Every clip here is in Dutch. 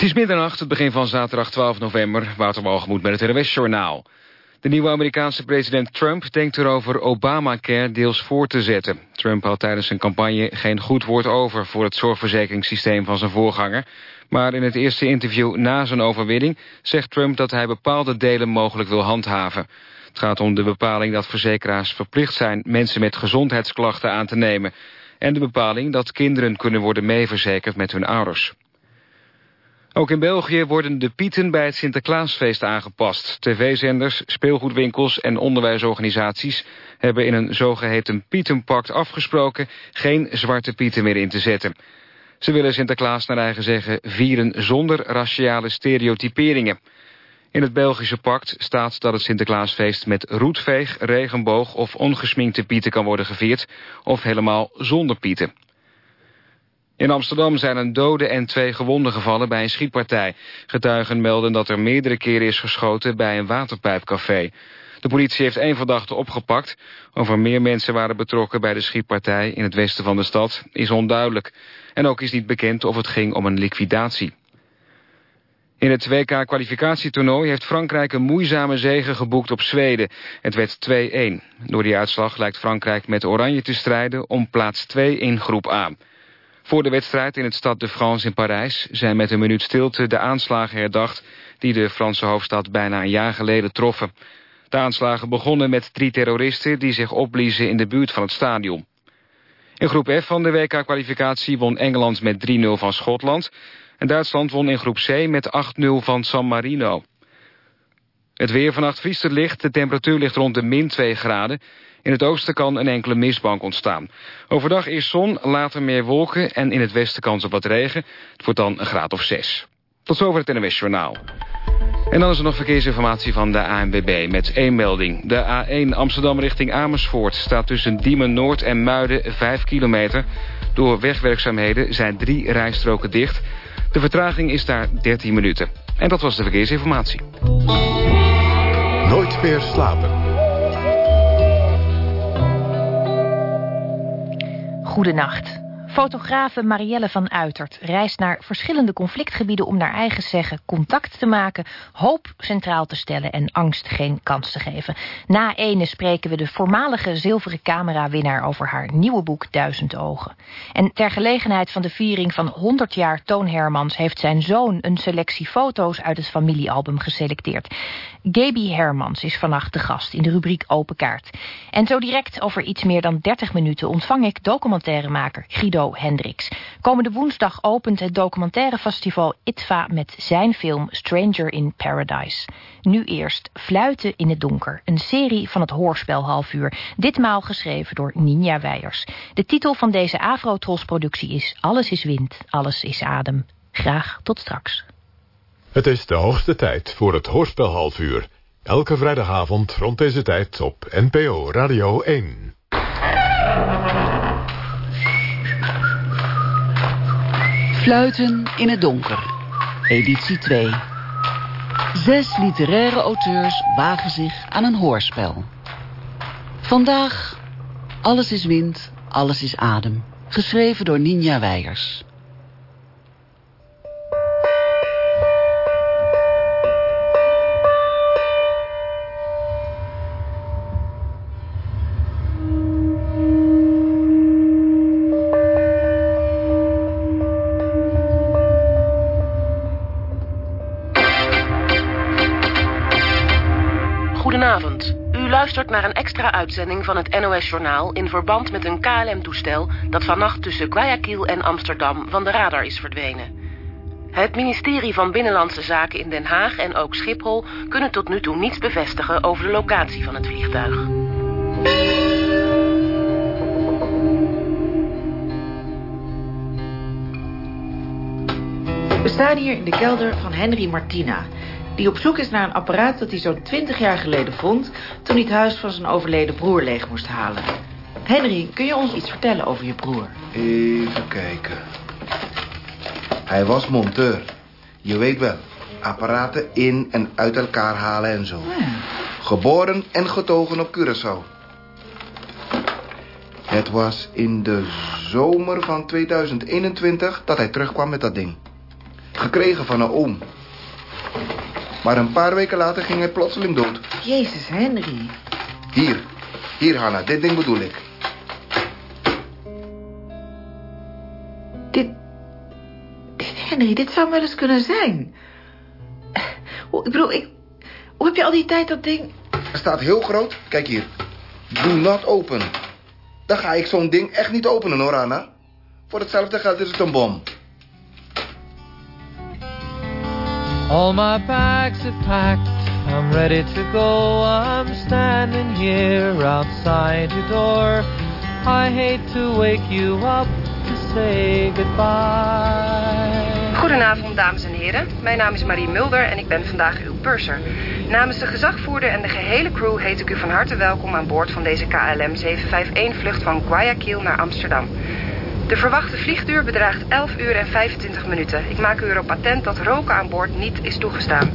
Het is middernacht, het begin van zaterdag 12 november. Wouter met het NWS-journaal. De nieuwe Amerikaanse president Trump denkt erover Obamacare deels voor te zetten. Trump had tijdens zijn campagne geen goed woord over... voor het zorgverzekeringssysteem van zijn voorganger. Maar in het eerste interview na zijn overwinning... zegt Trump dat hij bepaalde delen mogelijk wil handhaven. Het gaat om de bepaling dat verzekeraars verplicht zijn... mensen met gezondheidsklachten aan te nemen. En de bepaling dat kinderen kunnen worden meeverzekerd met hun ouders. Ook in België worden de pieten bij het Sinterklaasfeest aangepast. TV-zenders, speelgoedwinkels en onderwijsorganisaties... hebben in een zogeheten pietenpact afgesproken... geen zwarte pieten meer in te zetten. Ze willen Sinterklaas naar eigen zeggen vieren zonder raciale stereotyperingen. In het Belgische pact staat dat het Sinterklaasfeest met roetveeg, regenboog of ongesminkte pieten kan worden gevierd, of helemaal zonder pieten. In Amsterdam zijn een dode en twee gewonden gevallen bij een schietpartij. Getuigen melden dat er meerdere keren is geschoten bij een waterpijpcafé. De politie heeft één verdachte opgepakt. Over meer mensen waren betrokken bij de schietpartij in het westen van de stad is onduidelijk. En ook is niet bekend of het ging om een liquidatie. In het WK-kwalificatietoernooi heeft Frankrijk een moeizame zege geboekt op Zweden. Het werd 2-1. Door die uitslag lijkt Frankrijk met Oranje te strijden om plaats 2 in groep A. Voor de wedstrijd in het Stade de France in Parijs zijn met een minuut stilte de aanslagen herdacht die de Franse hoofdstad bijna een jaar geleden troffen. De aanslagen begonnen met drie terroristen die zich opbliezen in de buurt van het stadion. In groep F van de WK-kwalificatie won Engeland met 3-0 van Schotland... en Duitsland won in groep C met 8-0 van San Marino. Het weer vannacht vriest het licht, de temperatuur ligt rond de min 2 graden... In het oosten kan een enkele mistbank ontstaan. Overdag is zon, later meer wolken en in het westen kans op wat regen. Het wordt dan een graad of 6. Tot zover het NWS Journaal. En dan is er nog verkeersinformatie van de ANWB met één melding. De A1 Amsterdam richting Amersfoort staat tussen Diemen Noord en Muiden 5 kilometer. Door wegwerkzaamheden zijn drie rijstroken dicht. De vertraging is daar 13 minuten. En dat was de verkeersinformatie. Nooit meer slapen. Goedenacht. Fotografe Marielle van Uitert reist naar verschillende conflictgebieden om naar eigen zeggen contact te maken, hoop centraal te stellen en angst geen kans te geven. Na ene spreken we de voormalige zilveren camera-winnaar over haar nieuwe boek Duizend Ogen. En ter gelegenheid van de viering van 100 jaar Toon Hermans heeft zijn zoon een selectie foto's uit het familiealbum geselecteerd. Gaby Hermans is vannacht de gast in de rubriek Open Kaart. En zo direct over iets meer dan 30 minuten ontvang ik documentairemaker Guido Hendricks. Komende woensdag opent het documentairefestival ITVA met zijn film Stranger in Paradise. Nu eerst Fluiten in het Donker, een serie van het hoorspel Halfuur. Ditmaal geschreven door Ninja Weijers. De titel van deze Afro-Tros-productie is Alles is wind, alles is adem. Graag tot straks. Het is de hoogste tijd voor het Hoorspel Halfuur. Elke vrijdagavond rond deze tijd op NPO Radio 1. Fluiten in het donker. Editie 2. Zes literaire auteurs wagen zich aan een hoorspel. Vandaag Alles is wind, alles is adem. Geschreven door Ninja Weijers. Naar een extra uitzending van het NOS-journaal... in verband met een KLM-toestel dat vannacht tussen Guayaquil en Amsterdam van de radar is verdwenen. Het ministerie van Binnenlandse Zaken in Den Haag en ook Schiphol... kunnen tot nu toe niets bevestigen over de locatie van het vliegtuig. We staan hier in de kelder van Henry Martina die op zoek is naar een apparaat dat hij zo'n 20 jaar geleden vond... toen hij het huis van zijn overleden broer leeg moest halen. Henry, kun je ons iets vertellen over je broer? Even kijken. Hij was monteur. Je weet wel, apparaten in en uit elkaar halen en zo. Ja. Geboren en getogen op Curaçao. Het was in de zomer van 2021 dat hij terugkwam met dat ding. Gekregen van een oom. Maar een paar weken later ging hij plotseling dood. Jezus, Henry. Hier, hier Hanna, dit ding bedoel ik. Dit... Dit, Henry, dit zou wel eens kunnen zijn. Ik bedoel, ik... Hoe heb je al die tijd dat ding... Er staat heel groot, kijk hier. Do not open. Dan ga ik zo'n ding echt niet openen hoor, Anna. Voor hetzelfde geld is het een bom. All my bags are packed, I'm ready to go. I'm standing here outside your door. I hate to wake you up to say goodbye. Goedenavond, dames en heren. Mijn naam is Marie Mulder en ik ben vandaag uw purser. Namens de gezagvoerder en de gehele crew heet ik u van harte welkom aan boord van deze KLM 751-vlucht van Guayaquil naar Amsterdam. De verwachte vliegduur bedraagt 11 uur en 25 minuten. Ik maak u erop attent dat roken aan boord niet is toegestaan.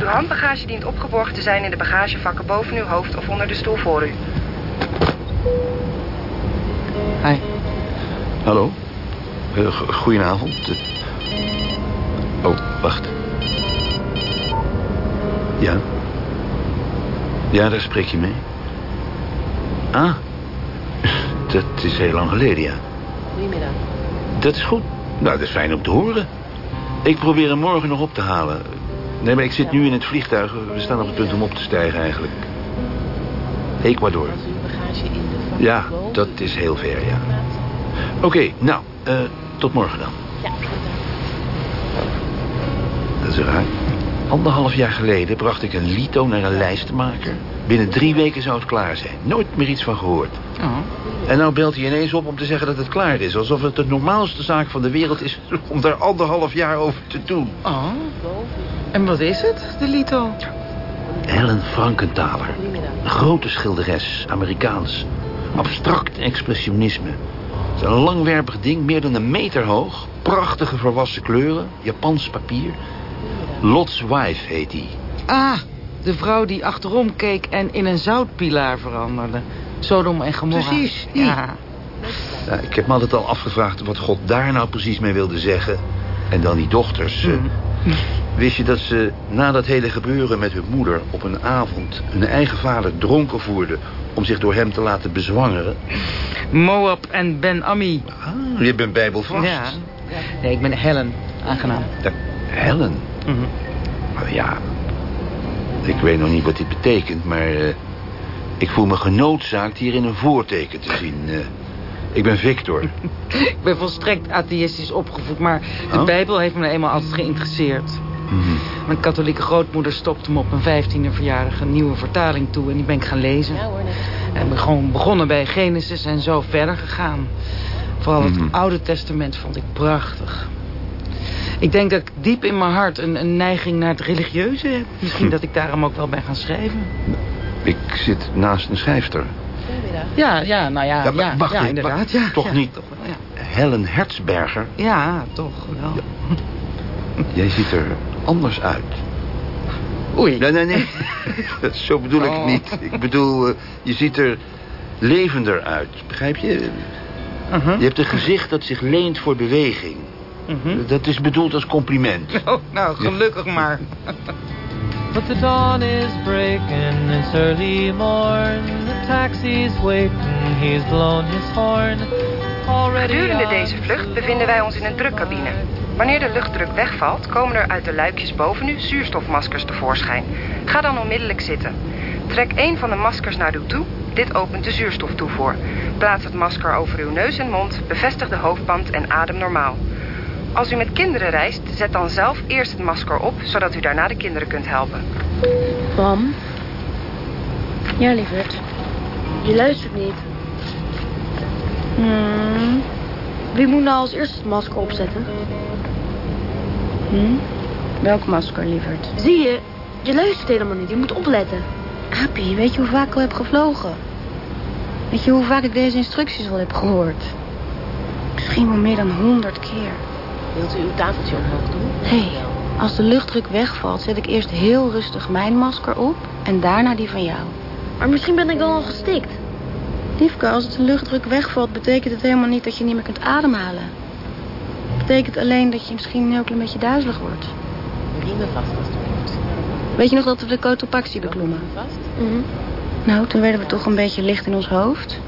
Uw handbagage dient opgeborgen te zijn in de bagagevakken boven uw hoofd of onder de stoel voor u. Hi. Hallo. Uh, goedenavond. Uh, oh, wacht. Ja. Ja, daar spreek je mee. Ah. Dat is heel lang geleden, ja. Goedemiddag. Dat is goed. Nou, dat is fijn om te horen. Ik probeer hem morgen nog op te halen. Nee, maar ik zit nu in het vliegtuig. We staan op het punt om op te stijgen eigenlijk. Ecuador. Ja, dat is heel ver, ja. Oké, nou, uh, tot morgen dan. Ja, Dat is raar. Anderhalf jaar geleden bracht ik een lito naar een lijstenmaker. Binnen drie weken zou het klaar zijn. Nooit meer iets van gehoord. Oh. En nou belt hij ineens op om te zeggen dat het klaar is. Alsof het de normaalste zaak van de wereld is om daar anderhalf jaar over te doen. Oh. En wat is het, de Lito? Helen Frankenthaler. Een grote schilderes, Amerikaans. Abstract expressionisme. Het is een langwerpig ding, meer dan een meter hoog. Prachtige verwassen kleuren, Japans papier. Lot's Wife heet die. Ah, de vrouw die achterom keek en in een zoutpilaar veranderde. Sodom en Gomorra. Precies, die. Ja. Ja, ik heb me altijd al afgevraagd wat God daar nou precies mee wilde zeggen. En dan die dochters. eh, Wist je dat ze na dat hele gebeuren met hun moeder op een avond... hun eigen vader dronken voerde om zich door hem te laten bezwangeren? Moab en Ben Ami. Ah, je bent bijbelvast. Ja. Nee, ik ben Helen. Aangenaam. Ja, Helen? Nou ja, ik weet nog niet wat dit betekent, maar... eh, ik voel me genoodzaakt hierin een voorteken te zien. eh. ik ben Victor. Ik ben volstrekt atheïstisch opgevoed, maar de Oh? Bijbel heeft me eenmaal altijd geïnteresseerd. Mhm. Mijn katholieke grootmoeder stopte me op mijn vijftiende verjaardag een nieuwe vertaling toe en die ben ik gaan lezen. Ja hoor, net. En ik ben gewoon begonnen bij Genesis en zo verder gegaan. Vooral het Mhm. Oude Testament vond ik prachtig. Ik denk dat ik diep in mijn hart een, een neiging naar het religieuze heb. Misschien dat ik daarom ook wel ben gaan schrijven. Ik zit naast een schrijfster. Goedemiddag. Ja, ja, nou ja, Ja, ja, maar ja, wacht even, inderdaad. wacht, ja, toch ja, niet? Toch. Helen Hertzberger. ja, toch wel. Jij ziet er anders uit. Oei. Nee, nee, nee. Zo bedoel ik het Oh. niet. Ik bedoel, eh, je ziet er levender uit. Begrijp je? Uh-huh. Je hebt een gezicht dat zich leent voor beweging. Mhm. Dat is bedoeld als compliment. Oh, nou, gelukkig maar. But the dawn is breaking, it's early morn. The taxi's waiting, he's blown his horn. Already Gedurende deze vlucht bevinden wij ons in een drukcabine. Wanneer de luchtdruk wegvalt, komen er uit de luikjes boven u zuurstofmaskers tevoorschijn. Ga dan onmiddellijk zitten. Trek één van de maskers naar u toe. Dit opent de zuurstoftoevoer. Plaats het masker over uw neus en mond, bevestig de hoofdband en adem normaal. Als u met kinderen reist, zet dan zelf eerst het masker op, zodat u daarna de kinderen kunt helpen. Bram? Ja, lieverd. Je luistert niet. Hmm. Wie moet nou als eerste het masker opzetten? Hm? Welk masker, lieverd? Zie je, je luistert helemaal niet. Je moet opletten. Apie, weet je hoe vaak ik al heb gevlogen? Weet je hoe vaak ik deze instructies al heb gehoord? Misschien wel meer dan honderd keer. Wilt u uw tafeltje omhoog doen? Hey, als de luchtdruk wegvalt, zet ik eerst heel rustig mijn masker op en daarna die van jou. Maar misschien ben ik dan al gestikt. Liefke, als de luchtdruk wegvalt, betekent het helemaal niet dat je niet meer kunt ademhalen. betekent alleen dat je misschien een heel klein beetje duizelig wordt. Riemen vast alsjeblieft. Weet je nog dat we de Cotopaxi beklommen? Vast? Mhm. Nou, toen werden we toch een beetje licht in ons hoofd.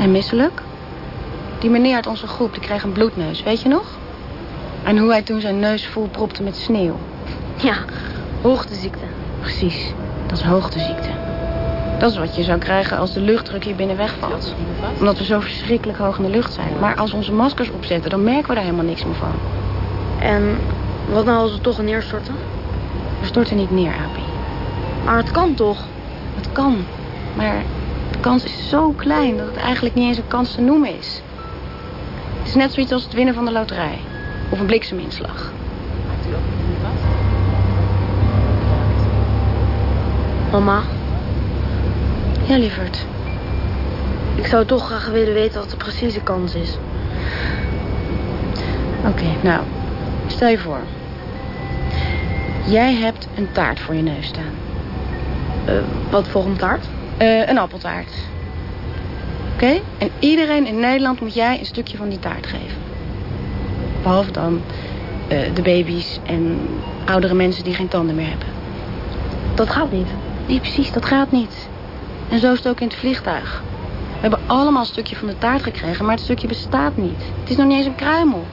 En misselijk. Die meneer uit onze groep, die kreeg een bloedneus, weet je nog? En hoe hij toen zijn neus vol propte met sneeuw. Ja, hoogteziekte. Precies, dat is hoogteziekte. Dat is wat je zou krijgen als de luchtdruk hier binnen wegvalt. Omdat we zo verschrikkelijk hoog in de lucht zijn. Maar als we onze maskers opzetten, dan merken we daar helemaal niks meer van. En wat nou als we toch neerstorten? We storten niet neer, Api. Maar het kan toch? Het kan. Maar de kans is zo klein dat het eigenlijk niet eens een kans te noemen is. Het is net zoiets als het winnen van de loterij. Of een blikseminslag. Mama, Ja, lieverd. ik zou toch graag willen weten wat de precieze kans is. Oké, nou, stel je voor. Jij hebt een taart voor je neus staan. Eh, wat voor een taart? Eh, een appeltaart. Oké? En iedereen in Nederland moet jij een stukje van die taart geven. Behalve dan eh, de baby's en oudere mensen die geen tanden meer hebben. Dat gaat niet. Nee, precies, dat gaat niet. En zo is het ook in het vliegtuig. We hebben allemaal een stukje van de taart gekregen, maar het stukje bestaat niet. Het is nog niet eens een kruimel.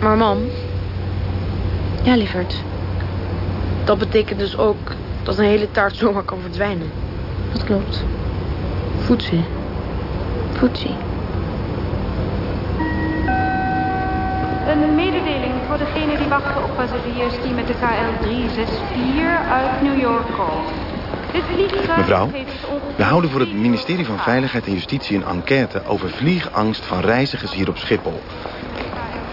Maar mam, Ja, lieverd. dat betekent dus ook dat een hele taart zomaar kan verdwijnen. Dat klopt. Voetsie. Voetsie. Een mededeling voor degenen die wachten op passagiers die met de KL 364 uit New York komen. Mevrouw, we houden voor het ministerie van Veiligheid en Justitie een enquête over vliegangst van reizigers hier op Schiphol.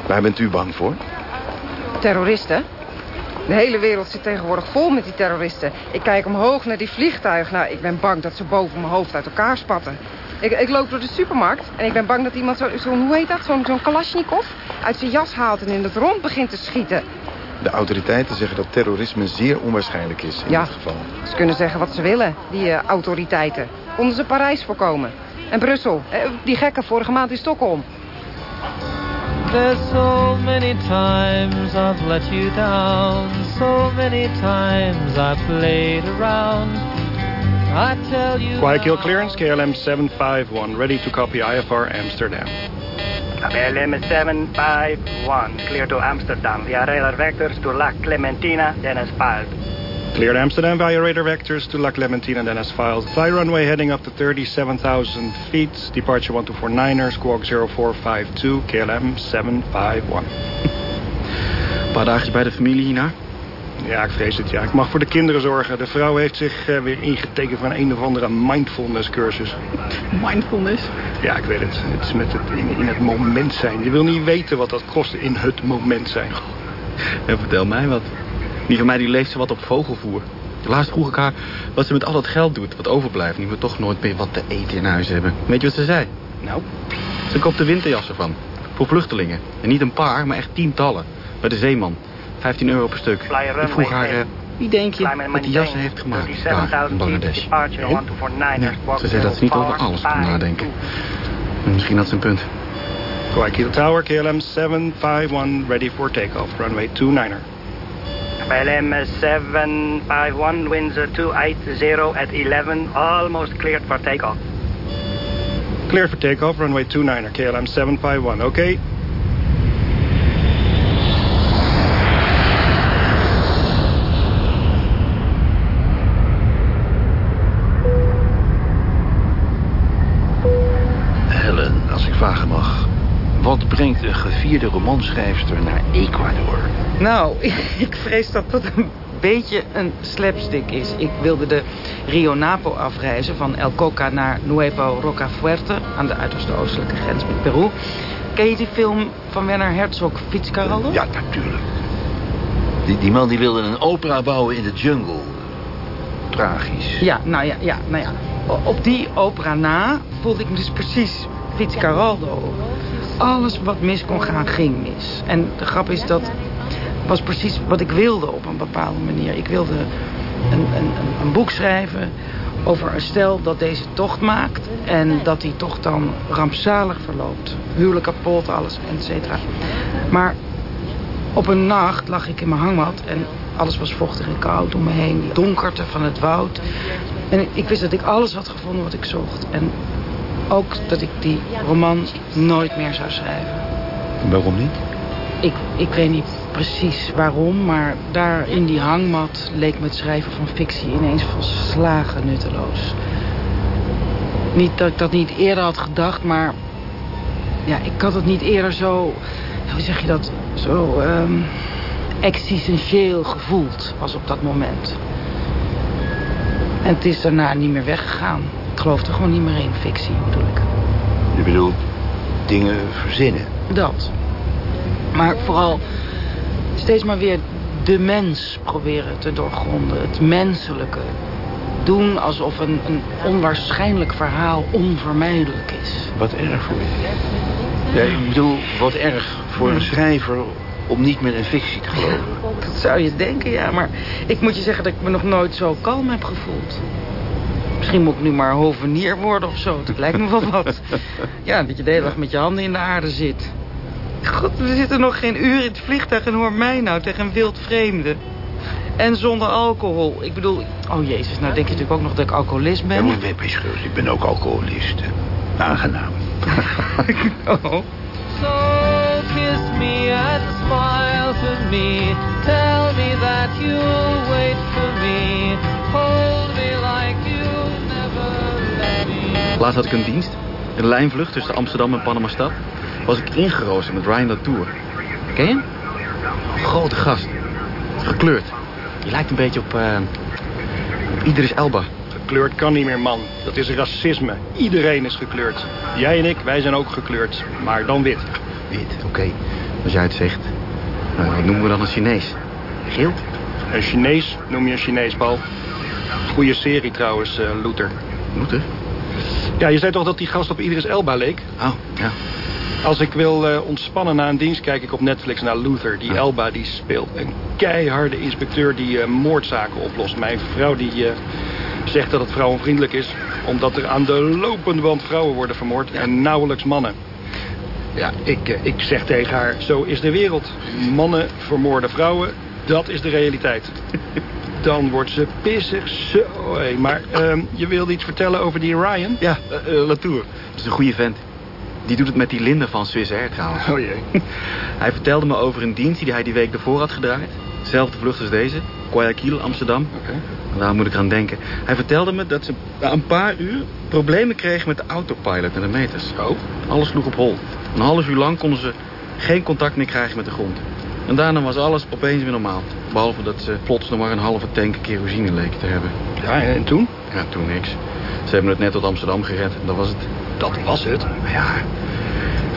Waar bent u bang voor? Terroristen? De hele wereld zit tegenwoordig vol met die terroristen. Ik kijk omhoog naar die vliegtuig. Nou, ik ben bang dat ze boven mijn hoofd uit elkaar spatten. Ik, ik loop door de supermarkt en ik ben bang dat iemand zo'n, zo, hoe heet dat, zo'n zo'n Kalashnikov uit zijn jas haalt en in het rond begint te schieten. De autoriteiten zeggen dat terrorisme zeer onwaarschijnlijk is in Ja. dit geval. Ze kunnen zeggen wat ze willen, die eh, autoriteiten. Konden ze Parijs voorkomen. En Brussel, eh, die gekken vorige maand in Stockholm. There's so many times I've let you down. So many times I've played around. I tell you. Guayaquil clearance, KLM 751, ready to copy IFR Amsterdam. KLM 751, clear to Amsterdam via radar vectors to La Clementina, then as filed. Cleared Amsterdam via radar vectors to La Clementina, then as filed. Fly runway heading up to 37,000 feet. Departure 1249er, squawk 0452, KLM 751. Een paar dagen bij de familie hierna. Ja, ik vrees het, ja. Ik mag voor de kinderen zorgen. De vrouw heeft zich eh, weer ingetekend voor een, een of andere mindfulness cursus. Mindfulness. Ja, ik weet het. Het is met het in, in het moment zijn. Je wil niet weten wat dat kost in het moment zijn. En vertel mij wat. Die van mij die leest ze wat op vogelvoer. Laatst vroeg ik haar wat ze met al dat geld doet, wat overblijft... nu we toch nooit meer wat te eten in huis hebben. Weet je wat ze zei? Nou? Ze koopt er winterjassen van. Voor vluchtelingen. En niet een paar, maar echt tientallen. Bij de Zeeman. 15 euro per stuk. Ik vroeg haar... eh, wie denk je dat die jassen heeft gemaakt daar in Bangladesh? Nee, ze zei dat ze niet over alles kon nadenken. En Misschien had ze een punt. Guayaquil Tower, KLM 751, ready for takeoff. Runway 29er. KLM 751, winds 280 at 11, almost cleared for takeoff. Cleared for takeoff, runway 29er, KLM 751, okay? Brengt een gevierde romanschrijfster naar Ecuador? Nou, ik vrees dat dat een beetje een slapstick is. Ik wilde de Rio Napo afreizen van El Coca naar Nuevo Rocafuerte... aan de uiterste oostelijke grens met Peru. Ken je die film van Werner Herzog, Fietscarraldo? Ja, natuurlijk. Die, die man die wilde een opera bouwen in de jungle. Tragisch. Ja, nou ja, ja, nou ja. Op die opera na voelde ik me dus precies Fitzcarraldo. Alles wat mis kon gaan, ging mis. En de grap is dat was precies wat ik wilde op een bepaalde manier. Ik wilde een, een, een, boek schrijven over een stel dat deze tocht maakt... en dat die tocht dan rampzalig verloopt. Huwelijk kapot, alles, et cetera. Maar op een nacht lag ik in mijn hangmat... en alles was vochtig en koud om me heen. Die donkerte van het woud. En ik wist dat ik alles had gevonden wat ik zocht. En ook dat ik die roman nooit meer zou schrijven. Waarom niet? Ik, ik weet niet precies waarom, maar daar in die hangmat leek me het schrijven van fictie ineens volslagen nutteloos. Niet dat ik dat niet eerder had gedacht, maar ja, ik had het niet eerder zo, hoe zeg je dat, zo um, existentieel gevoeld als op dat moment. En het is daarna niet meer weggegaan. Ik geloof er gewoon niet meer in, fictie bedoel ik. Je bedoelt dingen verzinnen? Dat. Maar vooral steeds maar weer de mens proberen te doorgronden. Het menselijke. Doen alsof een, een onwaarschijnlijk verhaal onvermijdelijk is. Wat erg voor je. Ja, ik bedoel, wat erg voor een schrijver om niet meer in fictie te geloven. Dat zou je denken, ja. Maar ik moet je zeggen dat ik me nog nooit zo kalm heb gevoeld. Misschien moet ik nu maar hovenier worden of zo. Het lijkt me wel wat. Ja, dat je de hele dag met je handen in de aarde zit. God, we zitten nog geen uur in het vliegtuig en hoor mij nou tegen een wild vreemde. En zonder alcohol. Ik bedoel, oh jezus, nou denk je natuurlijk ook nog dat ik alcoholist ben. Ja, maar wees gerust, ik ben ook alcoholist. Aangenaam. oh. So kiss me and smile to me. Tell me that you'll wait for me. Hold Laatst had ik een dienst. Een lijnvlucht tussen Amsterdam en Panama-stad. Was ik ingeroosterd met Ryan Latour. Ken je hem? Grote gast. Gekleurd. Je lijkt een beetje op... Uh, Idris Elba. Gekleurd kan niet meer, man. Dat is racisme. Iedereen is gekleurd. Jij en ik, wij zijn ook gekleurd. Maar dan wit. Wit, oké. Als jij het zegt. Nou, wat noemen we dan een Chinees? Geel? Een Chinees noem je een Chinees, Paul. Goeie serie trouwens, uh, Luther. Luther? Ja, je zei toch dat die gast op Idris Elba leek? Oh, ja. Als ik wil uh, ontspannen na een dienst, kijk ik op Netflix naar Luther. Die Elba die speelt een keiharde inspecteur die uh, moordzaken oplost. Mijn vrouw die uh, zegt dat het vrouwenvriendelijk is... omdat er aan de lopende band vrouwen worden vermoord en nauwelijks mannen. Ja, ik, ik zeg tegen haar, zo is de wereld. Mannen vermoorden vrouwen, dat is de realiteit. Dan wordt ze pissig. Zo, hé. Maar ehm, je wilde iets vertellen over die Ryan? Ja, Latour. Dat is een goede vent. Die doet het met die Linde van Swiss Air trouwens. Oh jee. Hij vertelde me over een dienst die hij die week ervoor had gedraaid. Zelfde vlucht als deze. Guayaquil, Amsterdam. Oké. Okay. Daar moet ik aan denken. Hij vertelde me dat ze na een paar uur problemen kregen met de autopilot en de meters. Oh? Alles sloeg op hol. Een half uur lang konden ze geen contact meer krijgen met de grond. En daarna was alles opeens weer normaal. Behalve dat ze plots nog maar een halve tank kerosine leken te hebben. Ja, en toen? Ja, toen niks. Ze hebben het net tot Amsterdam gered. Dat was het. Dat was het? Ja,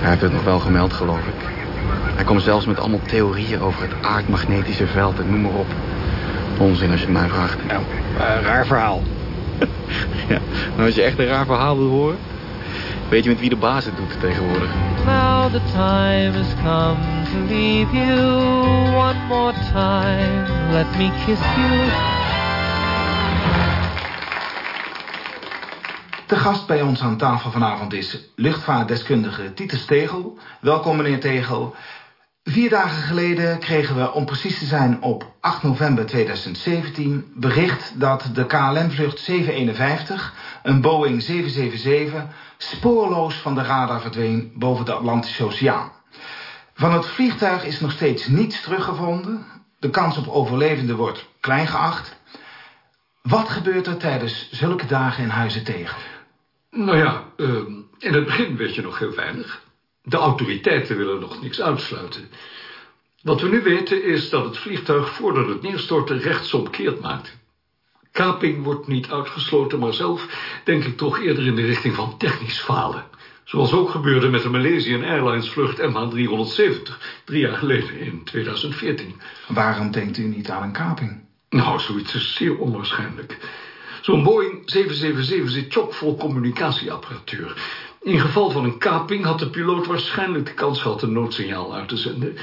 hij heeft het nog wel gemeld, geloof ik. Hij kwam zelfs met allemaal theorieën over het aardmagnetische veld en noem maar op. Onzin als je het mij vraagt. Nou, uh, raar verhaal. ja, maar als je echt een raar verhaal wil horen... weet je met wie de baas het doet tegenwoordig. Now the time has come to leave you one more time. Let me kiss you. De gast bij ons aan tafel vanavond is luchtvaartdeskundige Titus Tegel. Welkom meneer Tegel. Vier dagen geleden kregen we, om precies te zijn op 8 november 2017... bericht dat de KLM-vlucht 751, een Boeing 777... spoorloos van de radar verdween boven de Atlantische Oceaan. Van het vliegtuig is nog steeds niets teruggevonden. De kans op overlevenden wordt klein geacht. Wat gebeurt er tijdens zulke dagen in Huizen Tegel? Nou ja, uh, in het begin weet je nog heel weinig. De autoriteiten willen nog niks uitsluiten. Wat we nu weten is dat het vliegtuig voordat het neerstortte rechtsomkeerd maakte. Kaping wordt niet uitgesloten, maar zelf denk ik toch eerder in de richting van technisch falen. Zoals ook gebeurde met de Malaysian Airlines vlucht MH370, drie jaar geleden in 2014. Waarom denkt u niet aan een kaping? Nou, zoiets is zeer onwaarschijnlijk. Zo'n Boeing 777 zit chockvol communicatieapparatuur. In geval van een kaping had de piloot waarschijnlijk de kans gehad een noodsignaal uit te zenden.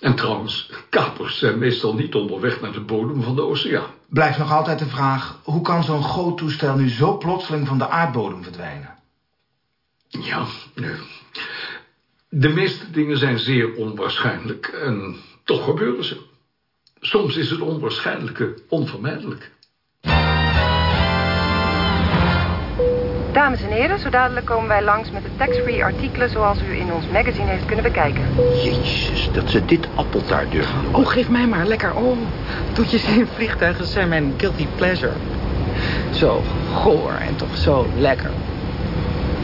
En trouwens, kapers zijn meestal niet onderweg naar de bodem van de oceaan. Blijft nog altijd de vraag... hoe kan zo'n groot toestel nu zo plotseling van de aardbodem verdwijnen? Ja, nee. De meeste dingen zijn zeer onwaarschijnlijk en toch gebeuren ze. Soms is het onwaarschijnlijke onvermijdelijk. Dames en heren, zo dadelijk komen wij langs met de tax-free artikelen... zoals u in ons magazine heeft kunnen bekijken. Jezus, dat ze dit appeltaart durven. Oh, geef mij maar lekker. Oh, toetjes in vliegtuigen zijn mijn guilty pleasure. Zo goor en toch zo lekker.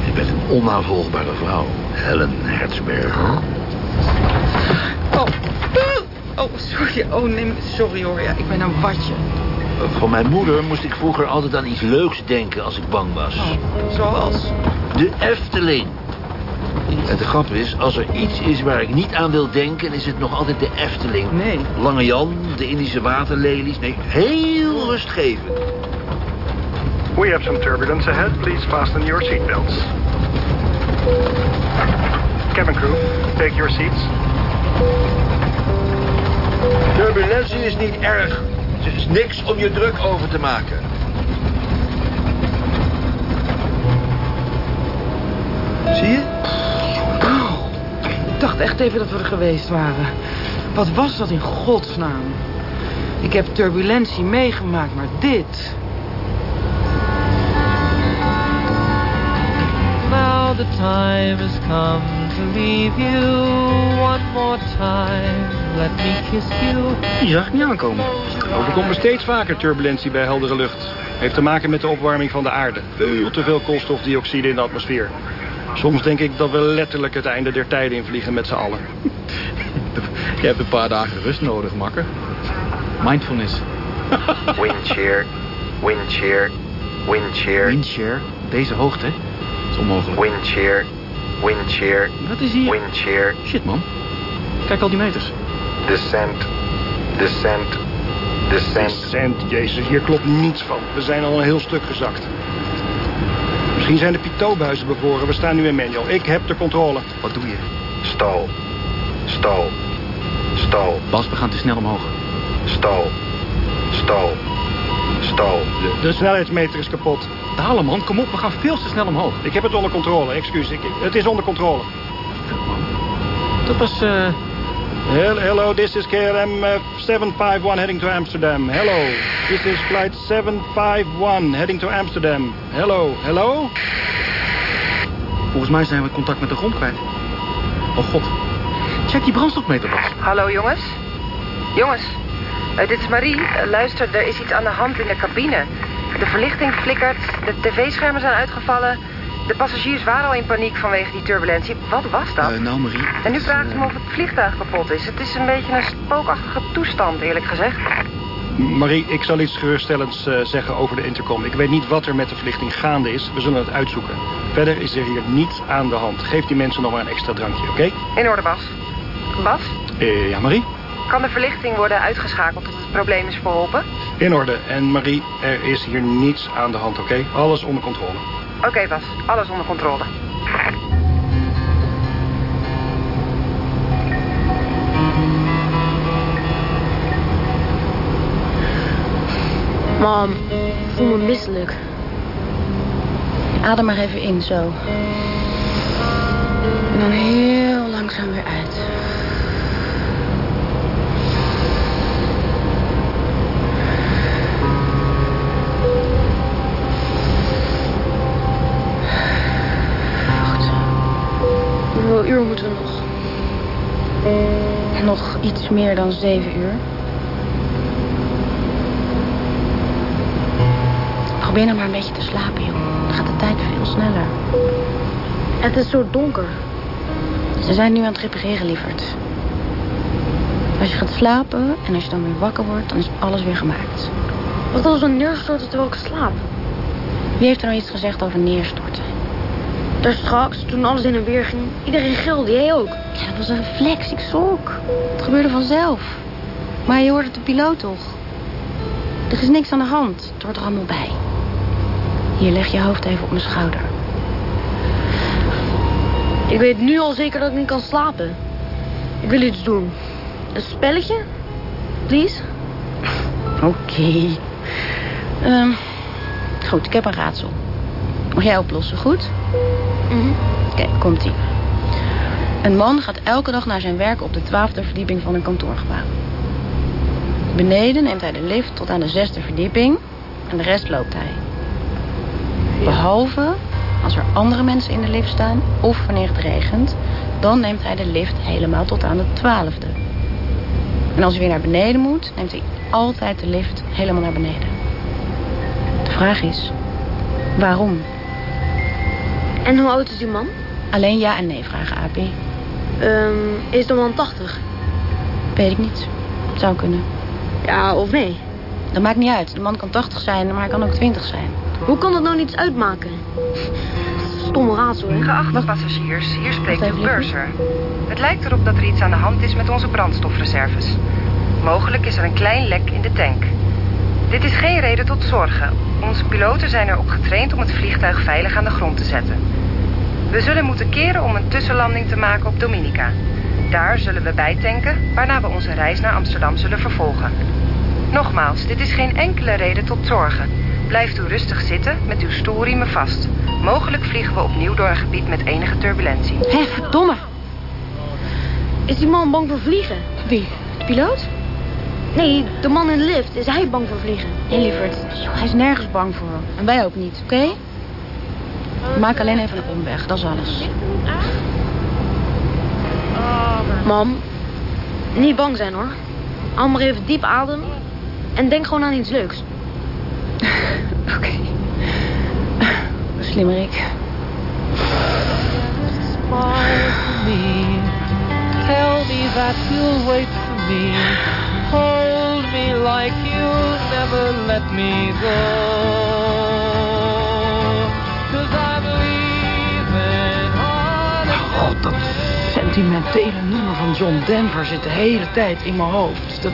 Je bent een onnavolgbare vrouw, Helen Hertzberg. Oh, oh sorry. Oh, nee, sorry hoor. Ja, ik ben een watje. Van mijn moeder moest ik vroeger altijd aan iets leuks denken als ik bang was. Oh, zoals? De Efteling. En de grap is, als er iets is waar ik niet aan wil denken... is het nog altijd de Efteling. Nee. Lange Jan, de Indische waterlelies. Nee, heel rustgevend. We have some turbulence ahead. Please fasten your seatbelts. Cabin crew, take your seats. Turbulentie is niet erg. Het is niks om je druk over te maken. Zie je? Ik dacht echt even dat we er geweest waren. Wat was dat in godsnaam? Ik heb turbulentie meegemaakt, maar dit... Now the time has come to leave you one more time. Let me kiss you. Die zag ik niet aankomen. Overkomt me steeds vaker turbulentie bij heldere lucht. Heeft te maken met de opwarming van de aarde. Veel te veel koolstofdioxide in de atmosfeer. Soms denk ik dat we letterlijk het einde der tijden invliegen met z'n allen. Je hebt een paar dagen rust nodig, makker. Mindfulness. Windshear, windshear, windshear. Windshear? Deze hoogte? Dat is onmogelijk. Windshear, windshear. Wat is hier? Windshear. Shit, man. Kijk al die meters. Descent, descent, descent. Descent, jezus, hier klopt niets van. We zijn al een heel stuk gezakt. Misschien zijn de pitootbuizen bevroren. We staan nu in manual. Ik heb de controle. Wat doe je? Stal, stal, stal. Bas, we gaan te snel omhoog. Stal, stal, stal. De, de snelheidsmeter is kapot. Dalen, man. Kom op, we gaan veel te snel omhoog. Ik heb het onder controle, excuus. Ik, het is onder controle. Dat was... eh Hello, hello, this is KLM uh, 751 heading to Amsterdam. Hello, this is flight 751 heading to Amsterdam. Hello, hello? Volgens mij zijn we contact met de grond kwijt. Oh god. Check die brandstofmeter, Bas. Hallo jongens. Jongens, eh, dit is Marie. Eh, luister, er is iets aan de hand in de cabine. De verlichting flikkert, de tv-schermen zijn uitgevallen. De passagiers waren al in paniek vanwege die turbulentie. Wat was dat? Eh, nou, Marie. en nu vraagt eh, hem of het vliegtuig kapot is. Het is een beetje een spookachtige toestand, eerlijk gezegd. Marie, ik zal iets geruststellends eh, zeggen over de intercom. Ik weet niet wat er met de verlichting gaande is. We zullen het uitzoeken. Verder is er hier niets aan de hand. Geef die mensen nog maar een extra drankje, oké? In orde, Bas. Bas, Eh, ja, Marie? kan de verlichting worden uitgeschakeld tot het probleem is verholpen? In orde. En Marie, er is hier niets aan de hand, oké? Alles onder controle. Oké, Bas. Alles onder controle. Mam, ik voel me misselijk. Adem maar even in, zo. En dan heel langzaam weer uit. Iets meer dan zeven uur. Probeer nou maar een beetje te slapen, joh. Dan gaat de tijd veel sneller. Het is zo donker. Ze zijn nu aan het repareren, lieverd. Als je gaat slapen en als je dan weer wakker wordt, dan is alles weer gemaakt. Wat als we neerstorten terwijl ik slaap? Wie heeft er nou iets gezegd over neerstorten? Daar straks, toen alles in en weer ging, iedereen gilde, jij ook. Dat was een reflex, ik schrok. Het gebeurde vanzelf. Maar je hoorde de piloot toch? Er is niks aan de hand. Het hoort er allemaal bij. Hier, leg je hoofd even op mijn schouder. Ik weet nu al zeker dat ik niet kan slapen. Ik wil iets doen. Een spelletje? Please? Oké. Ehm, goed, ik heb een raadsel. Mag jij oplossen, goed? Oké, komt-ie. Een man gaat elke dag naar zijn werk op de twaalfde verdieping van een kantoorgebouw. Beneden neemt hij de lift tot aan de zesde verdieping en de rest loopt hij. Behalve als er andere mensen in de lift staan of wanneer het regent, dan neemt hij de lift helemaal tot aan de twaalfde. En als hij weer naar beneden moet, neemt hij altijd de lift helemaal naar beneden. De vraag is, waarom? En hoe oud is die man? Alleen ja en nee vragen, Api. Ehm, is de man 80? Weet ik niet. Zou kunnen. Ja of nee? Dat maakt niet uit. De man kan 80 zijn, maar hij kan ook 20 zijn. Hoe kan dat nou niets uitmaken? Stom raadsel, hè? Geachte passagiers, hier spreekt uw purser. Het lijkt erop dat er iets aan de hand is met onze brandstofreserves. Mogelijk is er een klein lek in de tank. Dit is geen reden tot zorgen. Onze piloten zijn erop getraind om het vliegtuig veilig aan de grond te zetten. We zullen moeten keren om een tussenlanding te maken op Dominica. Daar zullen we bijtanken, waarna we onze reis naar Amsterdam zullen vervolgen. Nogmaals, dit is geen enkele reden tot zorgen. Blijft u rustig zitten met uw stoelriemen vast. Mogelijk vliegen we opnieuw door een gebied met enige turbulentie. Hé, verdomme. Is die man bang voor vliegen? Wie? De piloot? Nee, de man in de lift. Is hij bang voor vliegen? Nee, lieverd. Hij is nergens bang voor. En wij ook niet, oké? Maak alleen even een omweg, dat is alles. Mam, niet bang zijn hoor. Haal maar even diep adem. En denk gewoon aan iets leuks. Oké. Slimmerik. For me. Tell me that you'll wait for me. Hold me like you'll never let me go. God, dat sentimentele nummer van John Denver zit de hele tijd in mijn hoofd. Dat...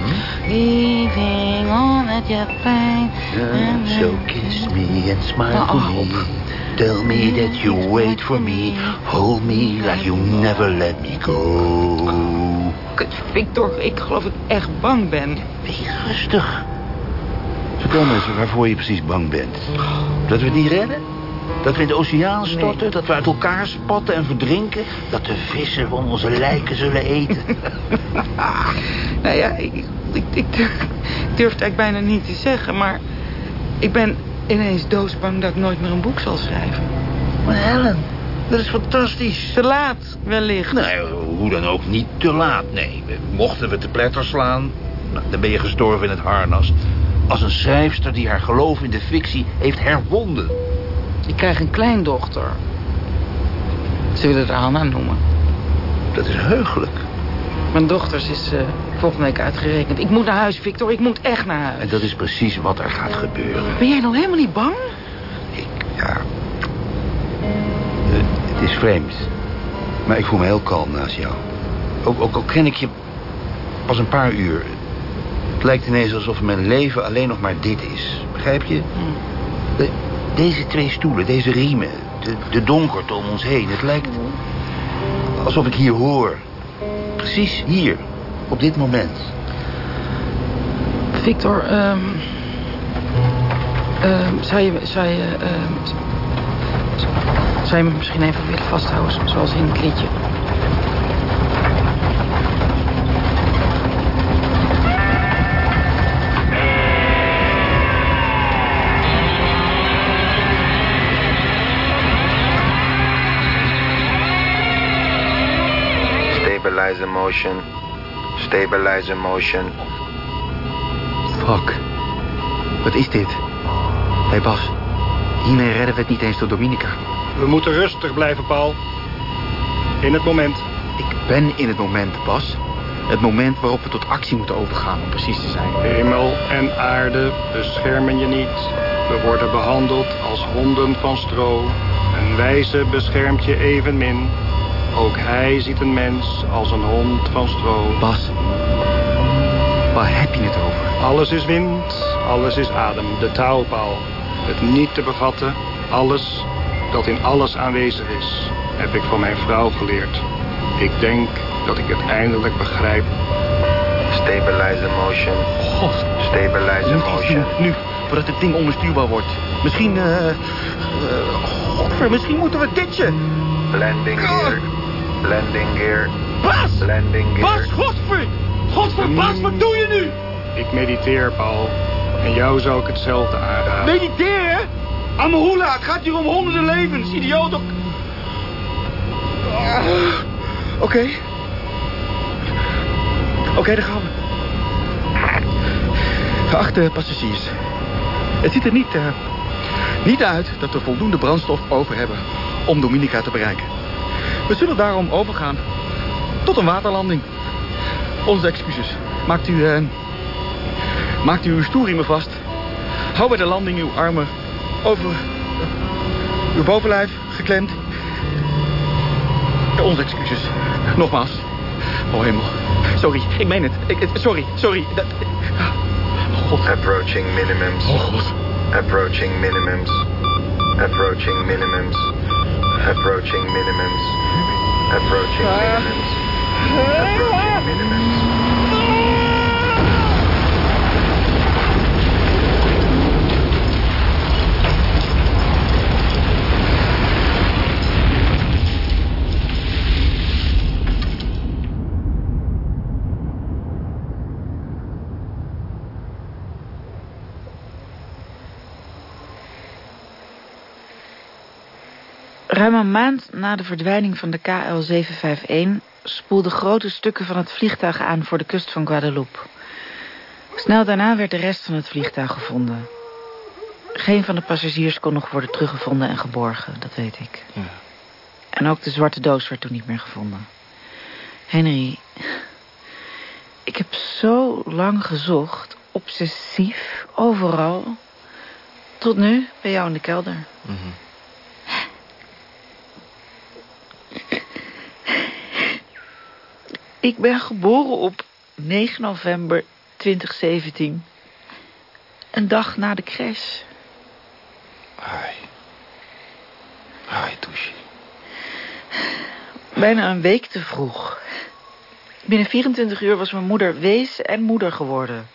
Leaving on a Japan. So kiss me and smile for me. Tell me that you wait for me. Hold me like you never let me go. Victor, ik geloof dat ik echt bang ben. Wees rustig. Vertel me eens waarvoor je precies bang bent. Dat we het niet redden? Dat we in de oceaan storten? Dat we uit elkaar spatten en verdrinken? Dat de vissen van onze lijken zullen eten? Nou ja, ik, ik, ik, durf, ik durf het eigenlijk bijna niet te zeggen, maar ik ben ineens doodsbang dat ik nooit meer een boek zal schrijven. Maar Helen, dat is fantastisch. Te laat, wellicht. Nou, hoe dan ook, niet te laat, nee. Mochten we te pletter slaan, nou, dan ben je gestorven in het harnas. Als een schrijfster die haar geloof in de fictie heeft herwonden. Ik krijg een kleindochter. Ze willen het Anna noemen. Dat is heugelijk. Mijn dochters is eh, volgende week uitgerekend. Ik moet naar huis, Victor. Ik moet echt naar huis. En dat is precies wat er gaat gebeuren. Ben jij nou helemaal niet bang? Ja. Eh, het is vreemd. Maar ik voel me heel kalm naast jou. Ook, ook al ken ik je pas een paar uur. Het lijkt ineens alsof mijn leven alleen nog maar dit is. Begrijp je? De- deze twee stoelen, deze riemen, de, de donkerte om ons heen. Het lijkt alsof ik hier hoor. Precies hier, op dit moment. Victor, ehm ehm, zou je, zou je, ehm, zou je me misschien even willen vasthouden, zo- zoals in het liedje? Motion. Stabilizer motion. Fuck. Wat is dit? Hé hey Bas, hiermee redden we het niet eens tot Dominica. We moeten rustig blijven, Paul. In het moment. Ik ben in het moment, Bas. Het moment waarop we tot actie moeten overgaan, om precies te zijn. Hemel en aarde beschermen je niet. We worden behandeld als honden van stro. Een wijze beschermt je evenmin. Ook hij ziet een mens als een hond van stro. Bas, waar heb je het over? Alles is wind, alles is adem. De taalpaal. Het niet te bevatten. Alles dat in alles aanwezig is, heb ik van mijn vrouw geleerd. Ik denk dat ik het eindelijk begrijp. Stabilize motion. God. Stabilize motion. Nu, voordat het ding onbestuurbaar wordt. Misschien, eh... Uh, godver, misschien moeten we ditchen. Landing gear. Landing gear. Bas! Landing gear. Bas, godver! Godver, Bas, wat doe je nu? Ik mediteer, Paul. En jou zou ik hetzelfde aanraden. Mediteren? Amahula, het gaat hier om honderden levens, idioot. Oké. Oké, okay, daar gaan we. Geachte passagiers. Het ziet er niet, uh, niet uit dat we voldoende brandstof over hebben om Dominica te bereiken. We zullen daarom overgaan tot een waterlanding. Onze excuses. Maakt u, uh, maakt u uw stoelriemen vast. Hou bij de landing uw armen over uw bovenlijf geklemd. Onze excuses. Nogmaals. Oh hemel. Sorry, ik meen het. Ik, sorry, sorry. Dat... Oh, God. Approaching minimums. Oh, God. Approaching minimums. Approaching minimums. Approaching minimums. Approaching minimums. Approaching minimums. Ruim een maand na de verdwijning van de KL-751... spoelden grote stukken van het vliegtuig aan voor de kust van Guadeloupe. Snel daarna werd de rest van het vliegtuig gevonden. Geen van de passagiers kon nog worden teruggevonden en geborgen, dat weet ik. Ja. En ook de zwarte doos werd toen niet meer gevonden. Henry, ik heb zo lang gezocht, obsessief, overal... tot nu, bij jou in de kelder. Mm Ik ben geboren op 9 november 2017. Een dag na de crash. Hai. Hai, Tushi. Bijna een week te vroeg. Binnen 24 uur was mijn moeder wees en moeder geworden.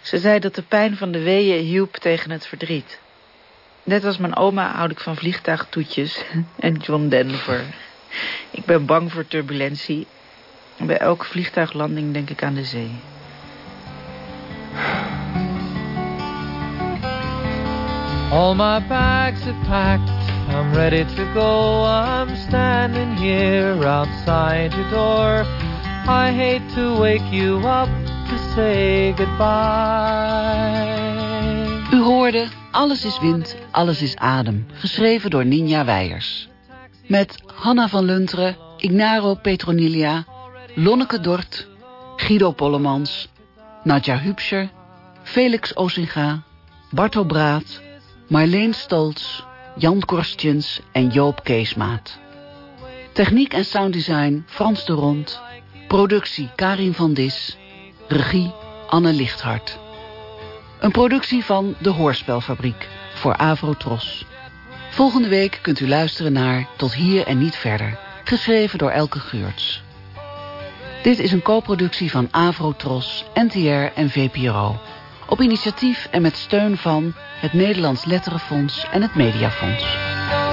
Ze zei dat de pijn van de weeën hielp tegen het verdriet. Net als mijn oma houd ik van vliegtuigtoetjes en John Denver. Ik ben bang voor turbulentie bij elke vliegtuiglanding denk ik aan de zee. All my bags are packed, I'm ready to go. I'm standing here outside your door. I hate to wake you up to say goodbye. U hoorde Alles is wind, alles is adem, geschreven door Ninja Weijers. Met Hanna van Lunteren, Ignaro Petronilia, Lonneke Dort, Guido Pollemans, Nadja Hupscher, Felix Ozinga, Barto Braat, Marleen Stolz, Jan Korstjens en Joop Keesmaat. Techniek en sounddesign Frans de Rond. Productie Karin van Dis. Regie Anne Lichthart. Een productie van De Hoorspelfabriek voor Avrotros. Volgende week kunt u luisteren naar Tot hier en niet verder. Geschreven door Elke Geurts. Dit is een co-productie van Avrotros, NTR en VPRO. Op initiatief en met steun van het Nederlands Letterenfonds en het Mediafonds. Oh,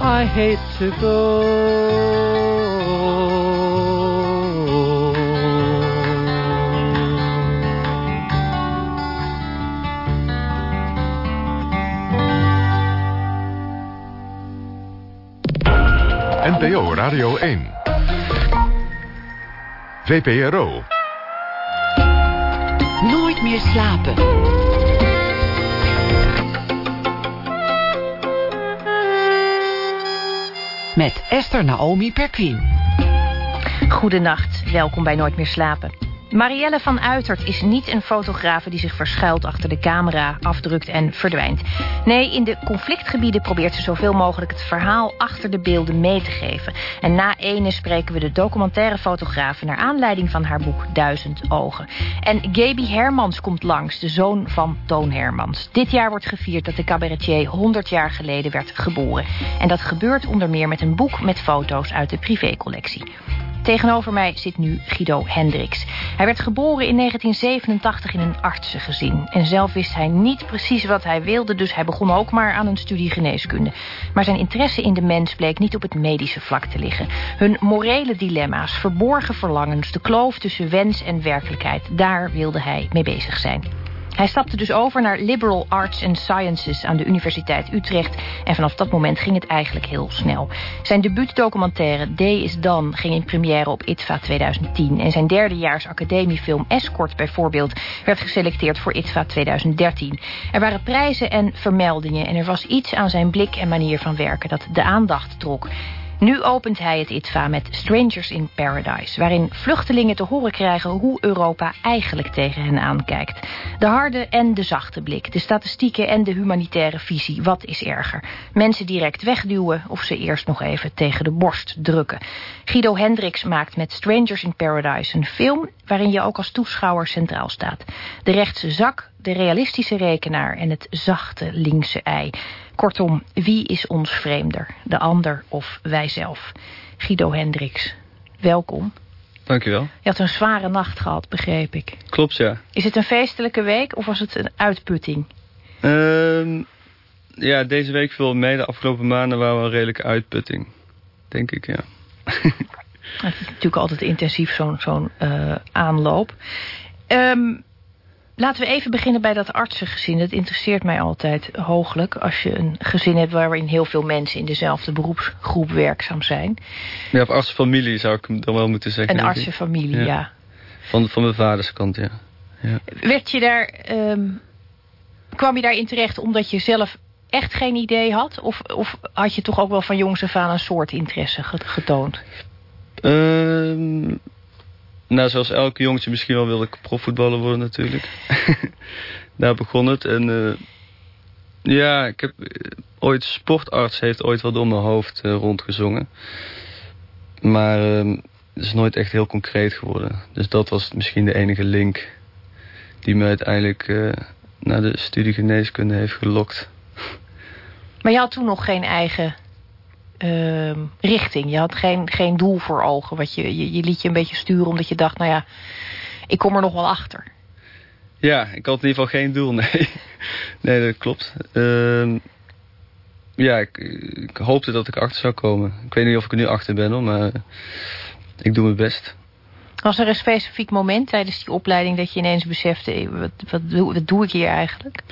I hate to go. NPO Radio 1. VPRO. Nooit meer slapen. Met Esther Naomi Perquin. Goedenacht, welkom bij Nooit meer slapen. Marielle van Uitert is niet een fotografe die zich verschuilt achter de camera, afdrukt en verdwijnt. Nee, in de conflictgebieden probeert ze zoveel mogelijk het verhaal achter de beelden mee te geven. En na ene spreken we de documentaire fotografe naar aanleiding van haar boek Duizend Ogen. En Gaby Hermans komt langs, de zoon van Toon Hermans. Dit jaar wordt gevierd dat de cabaretier 100 jaar geleden werd geboren. En dat gebeurt onder meer met een boek met foto's uit de privécollectie. Tegenover mij zit nu Guido Hendricks. Hij werd geboren in 1987 in een artsengezin. En zelf wist hij niet precies wat hij wilde... dus hij begon ook maar aan een studie geneeskunde. Maar zijn interesse in de mens bleek niet op het medische vlak te liggen. Hun morele dilemma's, verborgen verlangens... de kloof tussen wens en werkelijkheid... daar wilde hij mee bezig zijn. Hij stapte dus over naar Liberal Arts and Sciences aan de Universiteit Utrecht. En vanaf dat moment ging het eigenlijk heel snel. Zijn debuutdocumentaire D is Dan ging in première op ITVA 2010. En zijn derdejaars academiefilm Escort bijvoorbeeld werd geselecteerd voor ITVA 2013. Er waren prijzen en vermeldingen en er was iets aan zijn blik en manier van werken dat de aandacht trok. Nu opent hij het ITVA met Strangers in Paradise... waarin vluchtelingen te horen krijgen hoe Europa eigenlijk tegen hen aankijkt. De harde en de zachte blik, de statistieken en de humanitaire visie. Wat is erger? Mensen direct wegduwen of ze eerst nog even tegen de borst drukken. Guido Hendricks maakt met Strangers in Paradise een film... waarin je ook als toeschouwer centraal staat. De rechtse zak, de realistische rekenaar en het zachte linkse ei... Kortom, wie is ons vreemder? De ander of wijzelf? Guido Hendricks, welkom. Dankjewel. Je had een zware nacht gehad, begreep ik. Klopt, ja. Is het een feestelijke week of was het een uitputting? Uh, ja, deze week viel mee. De afgelopen maanden waren we een redelijke uitputting. Denk ik, ja. het is natuurlijk altijd intensief, zo'n zo'n uh, aanloop. Um, Laten we even beginnen bij dat artsengezin. Dat interesseert mij altijd hooglijk. Als je een gezin hebt waarin heel veel mensen in dezelfde beroepsgroep werkzaam zijn. Ja, of artsenfamilie zou ik dan wel moeten zeggen. Een artsenfamilie, ja. ja. Van, van mijn vaders kant, ja. ja. Werd je daar, um, kwam je daarin terecht omdat je zelf echt geen idee had? Of, of had je toch ook wel van jongs af aan een soort interesse getoond? Um, nou, zoals elke jongetje misschien wel wilde ik profvoetballer worden natuurlijk. Daar begon het. En uh, ja, ik heb eh, ooit sportarts heeft ooit wel door mijn hoofd uh, rondgezongen. Maar uh, het is nooit echt heel concreet geworden. Dus dat was misschien de enige link die me uiteindelijk naar de studie geneeskunde heeft gelokt. Maar je had toen nog geen eigen uh, richting. Je had geen, geen doel voor ogen. Wat je, je, je liet je een beetje sturen omdat je dacht, nou ja, ik kom er nog wel achter. Ja, ik had in ieder geval geen doel, nee. nee, dat klopt. Uh, ja, ik, ik, hoopte dat ik achter zou komen. Ik weet niet of ik er nu achter ben, hoor, maar ik doe mijn best. Was er een specifiek moment tijdens die opleiding dat je ineens besefte... wat, wat, wat doe ik hier eigenlijk?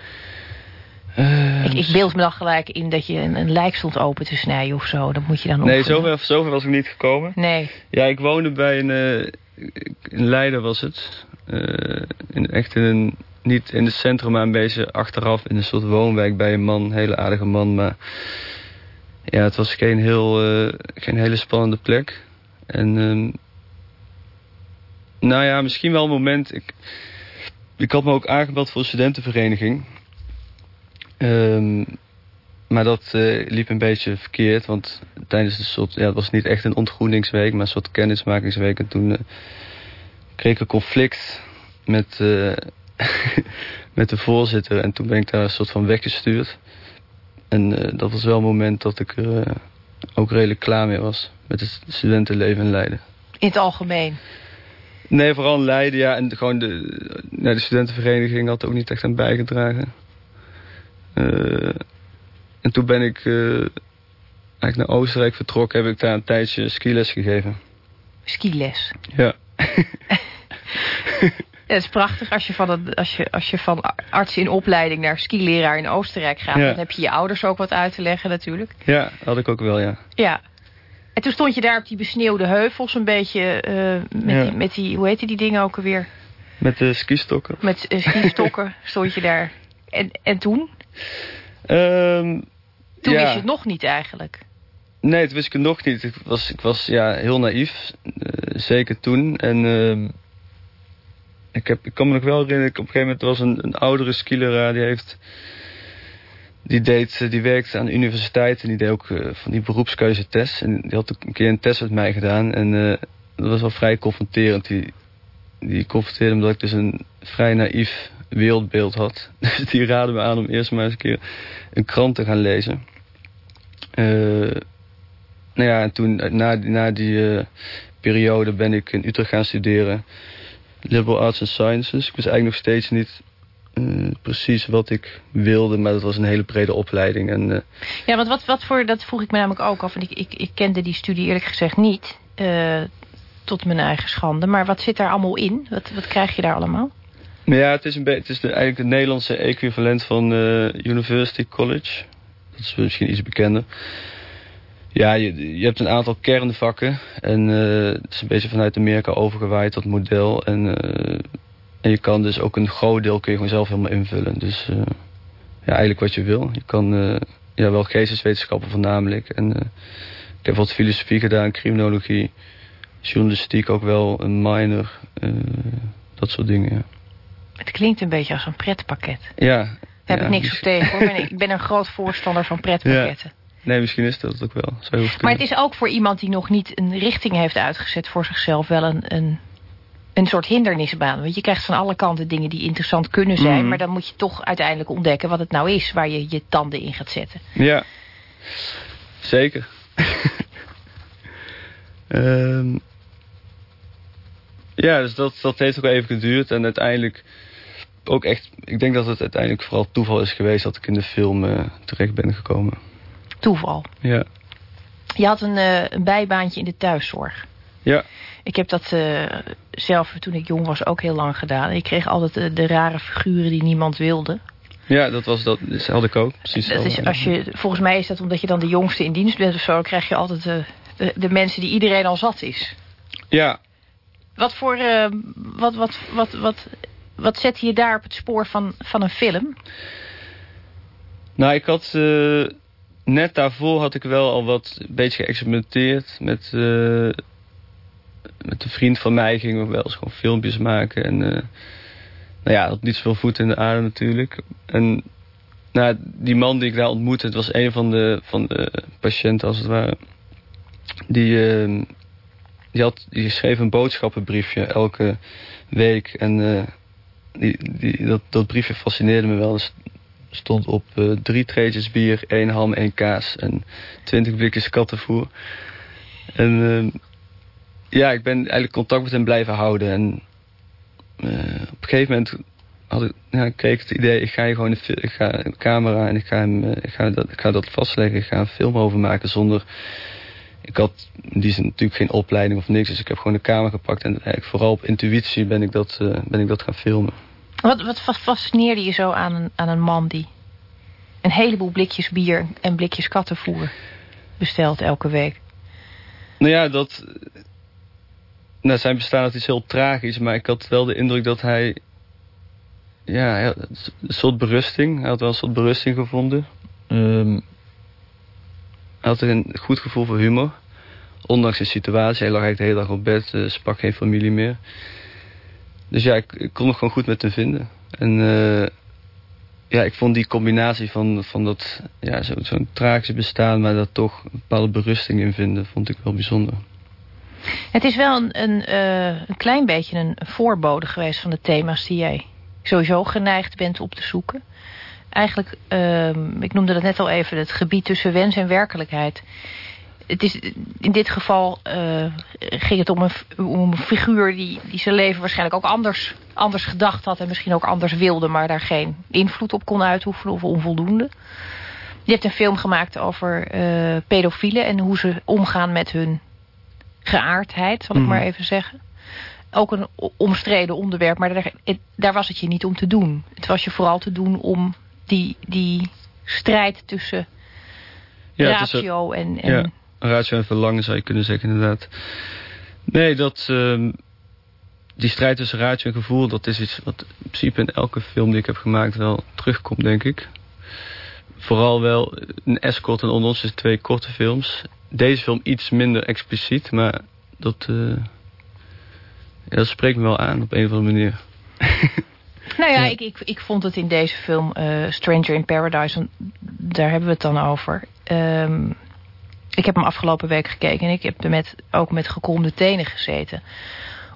Uh, ik, ik, beeld me dan gelijk in dat je een, een, lijk stond open te snijden of zo. Dat moet je dan Nee, zover, zover was ik niet gekomen. Nee. Ja, ik woonde bij een... Uh, in Leiden was het. Uh, in, echt in een... Niet in het centrum, maar een beetje achteraf. In een soort woonwijk bij een man. Een hele aardige man, maar... Ja, het was geen, heel, geen hele spannende plek. En... Ehm, nou ja, misschien wel een moment... Ik, ik had me ook aangebeld voor een studentenvereniging... Um, maar dat uh, liep een beetje verkeerd, want tijdens de soort, ja, het was niet echt een ontgroeningsweek, maar een soort kennismakingsweek. En toen uh, kreeg ik een conflict met, uh, met de voorzitter en toen ben ik daar een soort van weggestuurd. En dat was wel een moment dat ik er ook redelijk klaar mee was met het studentenleven in Leiden. In het algemeen? Nee, vooral in Leiden, ja. En gewoon de, nee, de studentenvereniging had er ook niet echt aan bijgedragen. Uh, en toen ben ik uh, eigenlijk naar Oostenrijk vertrokken. Heb ik daar een tijdje skiles gegeven. Skiles? Ja. Ja, het is prachtig als je, van het, als, je, als je van arts in opleiding naar skileraar in Oostenrijk gaat. Ja. Dan heb je je ouders ook wat uit te leggen natuurlijk. Ja, had ik ook wel, ja. Ja. En toen stond je daar op die besneeuwde heuvels een beetje uh, met, ja. die, met die, hoe heette die dingen ook alweer? Met de skistokken. Met uh, skistokken stond je daar. En, en toen? Um, toen ja. wist je het nog niet eigenlijk. Nee, dat wist ik het nog niet. Ik was, ik was ja, heel naïef. Uh, zeker toen. En uh, ik, heb, ik kan me nog wel herinneren, op een gegeven moment was een, een oudere skileraar, die heeft... Die, deed, eh, die werkte aan de universiteit en die deed ook uh, van die beroepskeuzetest. En die had ook een keer een test met mij gedaan. En dat was wel vrij confronterend. Die, die confronteerde omdat ik dus een vrij naïef wereldbeeld had. Dus die raadde me aan om eerst maar eens een keer een krant te gaan lezen. Uh, nou ja, en toen na, na die periode ben ik in Utrecht gaan studeren. Liberal Arts and Sciences. Ik wist eigenlijk nog steeds niet uh, precies wat ik wilde, maar dat was een hele brede opleiding. En. Ja, want wat, wat voor, dat vroeg ik me namelijk ook af. En ik, ik, ik kende die studie eerlijk gezegd niet, tot mijn eigen schande. Maar wat zit daar allemaal in? Wat, wat krijg je daar allemaal? Ja, het is, een het is de, eigenlijk het Nederlandse equivalent van University College. Dat is misschien iets bekender. Ja, je, je hebt een aantal kernvakken. En uh, het is een beetje vanuit Amerika overgewaaid, dat model. En, uh, en je kan dus ook een groot deel kun je gewoon zelf helemaal invullen. Dus ja, eigenlijk wat je wil. Je kan ja, wel geesteswetenschappen voornamelijk. En ik heb wat filosofie gedaan, criminologie, journalistiek ook wel, een minor. dat soort dingen, ja. Het klinkt een beetje als een pretpakket. Ja. Daar heb ja, ik niks op tegen hoor. Ik ben een groot voorstander van pretpakketten. Ja. Nee, misschien is dat ook wel. Zou maar het is ook voor iemand die nog niet een richting heeft uitgezet voor zichzelf wel een, een, een soort hindernisbaan. Want je krijgt van alle kanten dingen die interessant kunnen zijn. Mm. Maar dan moet je toch uiteindelijk ontdekken wat het nou is waar je je tanden in gaat zetten. Ja, zeker. um, ja, dus dat, dat heeft ook even geduurd. En uiteindelijk ook echt... Ik denk dat het uiteindelijk vooral toeval is geweest dat ik in de film uh, terecht ben gekomen toeval. Ja. Je had een, uh, een bijbaantje in de thuiszorg. Ja. Ik heb dat uh, zelf toen ik jong was ook heel lang gedaan. Ik kreeg altijd de rare figuren die niemand wilde. Ja, dat was dat. Dat had ik ook. Precies. Dat is, als je, volgens mij is dat omdat je dan de jongste in dienst bent of zo. Dan krijg je altijd de, de, de mensen die iedereen al zat is. Ja. Wat voor... wat, wat, wat, wat, wat zette je daar op het spoor van, van een film? Nou, ik had net daarvoor had ik wel al wat een beetje geëxperimenteerd met, uh, met een vriend van mij gingen we wel eens gewoon filmpjes maken en nou ja, had niet zoveel voet in de aarde natuurlijk. En nou, die man die ik daar ontmoette, het was een van de, van de patiënten als het ware. Die, die, had, die schreef een boodschappenbriefje elke week en die, die, dat, dat briefje fascineerde me wel. Dus stond op uh, drie treetjes bier, één ham, één kaas en twintig blikjes kattenvoer. En uh, ja, ik ben eigenlijk contact met hem blijven houden. En uh, op een gegeven moment had ik, ja, kreeg ik het idee, ik ga gewoon een, ik ga een camera en ik ga, hem, ik, ga dat, ik ga dat vastleggen. Ik ga een film over maken zonder... Ik had in die zin natuurlijk geen opleiding of niks. Dus ik heb gewoon de camera gepakt. En eigenlijk vooral op intuïtie ben ik dat, ben ik dat gaan filmen. Wat, wat fascineerde je zo aan een, aan een man die een heleboel blikjes bier en blikjes kattenvoer bestelt elke week? Nou ja, dat... Nou, zijn bestaan is iets heel tragisch, maar ik had wel de indruk dat hij... Ja, een soort berusting. Hij had wel een soort berusting gevonden. Um, hij had een goed gevoel voor humor. Ondanks de situatie. Hij lag eigenlijk de hele dag op bed, uh, sprak geen familie meer. Dus ja, ik, kon nog gewoon goed met hem vinden. En uh, ja, ik vond die combinatie van, van dat ja, zo'n zo tragische bestaan... maar daar toch een bepaalde berusting in vinden, vond ik wel bijzonder. Het is wel een, een, uh, een klein beetje een voorbode geweest van de thema's die jij sowieso geneigd bent op te zoeken. Eigenlijk, uh, ik noemde dat net al even, het gebied tussen wens en werkelijkheid het is, in dit geval uh, ging het om een, om een figuur die, die zijn leven waarschijnlijk ook anders, anders gedacht had. En misschien ook anders wilde, maar daar geen invloed op kon uitoefenen of onvoldoende. Je hebt een film gemaakt over uh, pedofielen en hoe ze omgaan met hun geaardheid, zal ik mm. maar even zeggen. Ook een omstreden onderwerp, maar daar, het, daar was het je niet om te doen. Het was je vooral te doen om die, die strijd tussen ja, ratio en... en ja ratio en verlangen zou je kunnen zeggen inderdaad. Nee, dat, uh, die strijd tussen ratio en gevoel, dat is iets wat in principe in elke film die ik heb gemaakt wel terugkomt, denk ik. Vooral wel een escort en onder ons is twee korte films. Deze film iets minder expliciet, maar dat, uh, ja, dat spreekt me wel aan op een of andere manier. Nou ja, Ik, ik, ik vond het in deze film uh, Stranger in Paradise, want daar hebben we het dan over. Um, ik heb hem afgelopen week gekeken en ik heb er met, ook met gekromde tenen gezeten.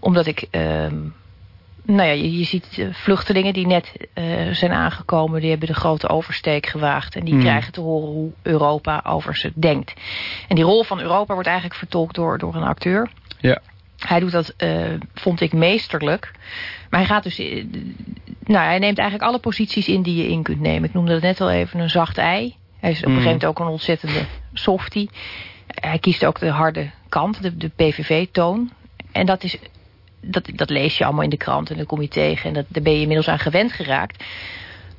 Omdat ik... Um, nou ja, je, je ziet vluchtelingen die net uh, zijn aangekomen... die hebben de grote oversteek gewaagd... en die Hmm. krijgen te horen hoe Europa over ze denkt. En die rol van Europa wordt eigenlijk vertolkt door, door een acteur. Ja. Hij doet dat, uh, vond ik, meesterlijk. Maar hij gaat dus... Uh, nou, hij neemt eigenlijk alle posities in die je in kunt nemen. Ik noemde het net al even een zacht ei. Hij is op een gegeven moment ook een ontzettende softie. Hij kiest ook de harde kant, de, de PVV-toon. En dat, is, dat, dat lees je allemaal in de krant en dat kom je tegen. En dat, daar ben je inmiddels aan gewend geraakt.